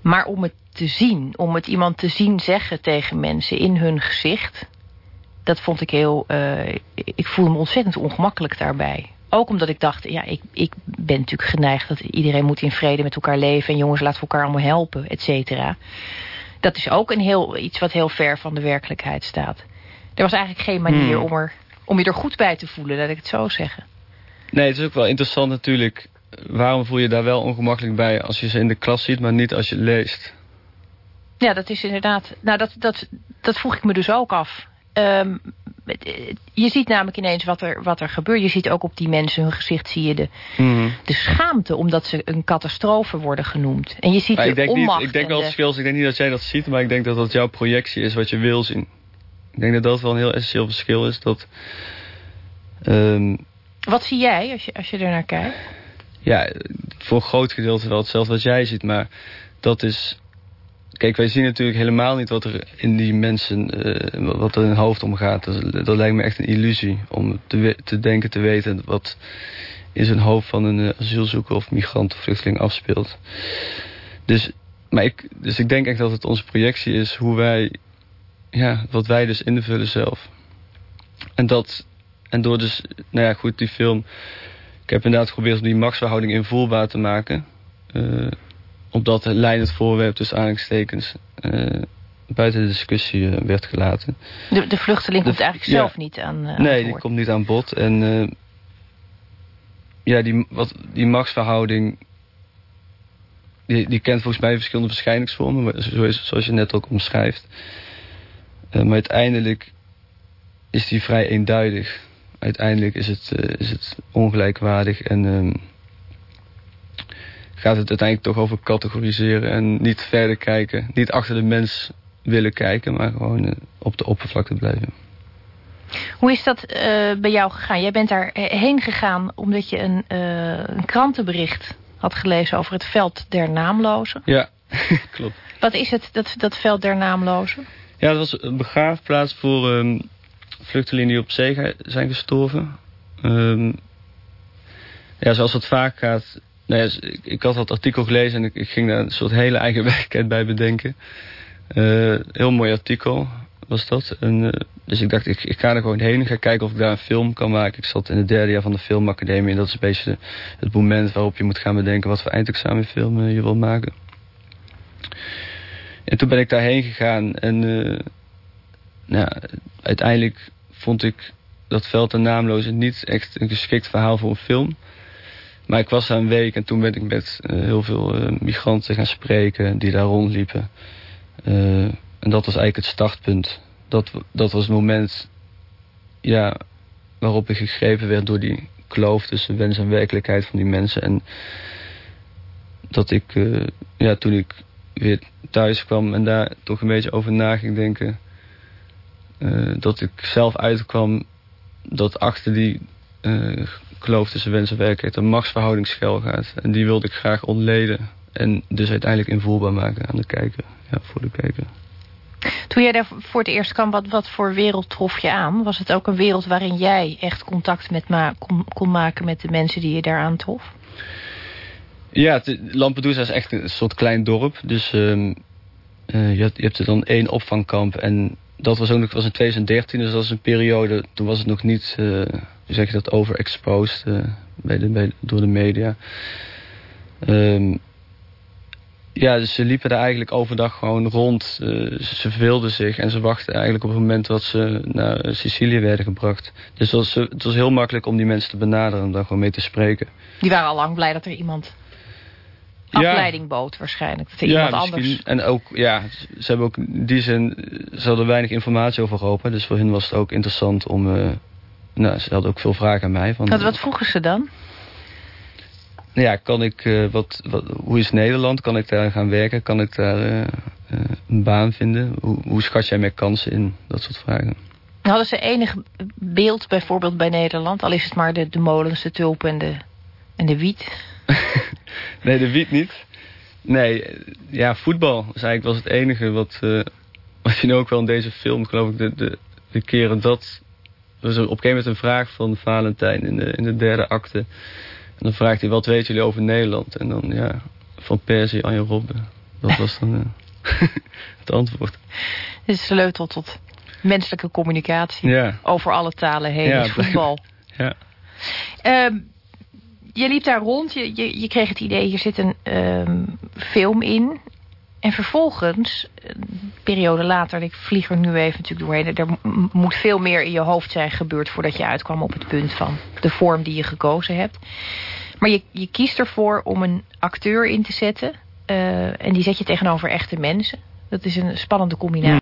Maar om het te zien, om het iemand te zien zeggen tegen mensen in hun gezicht... dat vond ik heel... Uh, ik voelde me ontzettend ongemakkelijk daarbij. Ook omdat ik dacht, ja, ik, ik ben natuurlijk geneigd... dat iedereen moet in vrede met elkaar leven... en jongens, laten we elkaar allemaal helpen, et cetera. Dat is ook een heel, iets wat heel ver van de werkelijkheid staat. Er was eigenlijk geen manier Hmm. om, er, om je er goed bij te voelen, laat ik het zo zeggen. Nee, het is ook wel interessant natuurlijk. Waarom voel je daar wel ongemakkelijk bij als je ze in de klas ziet, maar niet als je leest? Ja, dat is inderdaad... Nou, dat, dat, dat vroeg ik me dus ook af. Um, je ziet namelijk ineens wat er, wat er gebeurt. Je ziet ook op die mensen hun gezicht zie je de, mm. de schaamte... omdat ze een catastrofe worden genoemd. En je ziet maar de ik denk onmacht niet, Ik denk en wel het verschil is. Ik denk niet dat jij dat ziet, maar ik denk dat dat jouw projectie is wat je wil zien. Ik denk dat dat wel een heel essentieel verschil is. Dat, um, wat zie jij als je, als je er naar kijkt? Ja, voor een groot gedeelte wel hetzelfde wat jij ziet. Maar dat is... Kijk, wij zien natuurlijk helemaal niet wat er in die mensen... Uh, wat er in hun hoofd omgaat. Dat, dat lijkt me echt een illusie. Om te, te denken, te weten... wat in zijn hoofd van een uh, asielzoeker of migrant of vluchteling afspeelt. Dus, maar ik, dus ik denk echt dat het onze projectie is... hoe wij... Ja, wat wij dus invullen zelf. En dat... En door dus... Nou ja, goed, die film... Ik heb inderdaad geprobeerd om die machtsverhouding invoelbaar te maken. Uh, opdat de lijn het voorwerp tussen aanhalingstekens uh, buiten de discussie uh, werd gelaten. De, de vluchteling de, komt eigenlijk zelf niet aan uh, Nee, die komt niet aan bod. En ja, die, wat, die machtsverhouding... Die, die kent volgens mij verschillende verschijningsvormen. Zoals, zoals je net ook omschrijft. Uh, maar uiteindelijk is die vrij eenduidig. Uiteindelijk is het, uh, is het ongelijkwaardig en... Um, gaat het uiteindelijk toch over categoriseren en niet verder kijken. Niet achter de mens willen kijken, maar gewoon uh, op de oppervlakte blijven. Hoe is dat uh, bij jou gegaan? Jij bent daar heen gegaan omdat je een, uh, een krantenbericht had gelezen over het veld der naamlozen. Ja, klopt. Wat is het, dat, dat veld der naamlozen? Ja, dat was een begraafplaats voor um, vluchtelingen die op zee zijn gestorven. Um, ja, zoals het vaak gaat, nou ik, ik, had dat artikel gelezen en ik, ik, ging daar een soort hele eigen werkelijkheid bij bedenken. Uh, heel mooi artikel was dat. En, uh, dus ik dacht, ik, ik, ga er gewoon heen en ga kijken of ik daar een film kan maken. Ik zat in het derde jaar van de filmacademie en dat is een beetje het moment waarop je moet gaan bedenken wat voor eindexamenfilm uh, je wil maken. En toen ben ik daarheen gegaan en nou, uiteindelijk vond ik dat Veld en Naamloze niet echt een geschikt verhaal voor een film. Maar ik was daar een week en toen ben ik met uh, heel veel uh, migranten gaan spreken die daar rondliepen. Uh, en dat was eigenlijk het startpunt. Dat, dat was het moment ja, waarop ik gegrepen werd door die kloof tussen wens en werkelijkheid van die mensen. En dat ik, ja, toen ik weer thuis kwam en daar toch een beetje over na ging denken. dat ik zelf uitkwam dat achter die kloof tussen wens en werkelijkheid een machtsverhouding schuil gaat. En die wilde ik graag ontleden. En dus uiteindelijk invoelbaar maken aan de kijker. Ja, voor de kijker. Toen jij daar voor het eerst kwam, wat, wat voor wereld trof je aan? Was het ook een wereld waarin jij echt contact met ma kon, kon maken met de mensen die je daar aantrof? Ja, Lampedusa is echt een soort klein dorp. Dus um, uh, je, hebt, er dan één opvangkamp. En dat was ook nog was in 2013, dus dat was een periode... toen was het nog niet... Uh, hoe zeg je dat, overexposed uh, bij de, bij, door de media. Um, ja, dus ze liepen daar eigenlijk overdag gewoon rond. Uh, ze verveelden zich en ze wachten eigenlijk op het moment dat ze naar Sicilië werden gebracht. Dus het was, het was heel makkelijk om die mensen te benaderen en daar gewoon mee te spreken. Die waren al lang blij dat er iemand afleiding bood waarschijnlijk. Dat iemand misschien. anders... En ook, ja, ze hebben ook in die zin... Ze hadden weinig informatie over Europa. Dus voor hen was het ook interessant om... eh, nou, ze hadden ook veel vragen aan mij. Van, Wat, wat vroegen ze dan? Nou ja, kan ik, eh, wat, wat, hoe is Nederland? Kan ik daar gaan werken? Kan ik daar eh, eh, een baan vinden? Hoe, hoe schat jij mijn kansen in? Dat soort vragen. Hadden ze enig beeld bijvoorbeeld bij Nederland? Al is het maar de, de molens, de tulpen en de, en de wiet. Nee, de wiet niet. Nee, ja, voetbal is eigenlijk was het enige wat... wat je nu ook wel in deze film, geloof ik, de, de, de keren dat... Er was op een gegeven moment een vraag van Valentijn in de, in de derde acte. En dan vraagt hij, wat weten jullie over Nederland? En dan, ja, van Persie, Anje Robben. Dat was dan eh, het antwoord. Dit is de sleutel tot menselijke communicatie. Ja. Over alle talen heen Ja, is voetbal. Ja. Ehm, je liep daar rond, je, je, je kreeg het idee, hier zit een ehm, film in. En vervolgens, een periode later, ik vlieg er nu even natuurlijk doorheen... er moet veel meer in je hoofd zijn gebeurd... voordat je uitkwam op het punt van de vorm die je gekozen hebt. Maar je, je kiest ervoor om een acteur in te zetten... eh, en die zet je tegenover echte mensen. Dat is een spannende combinatie.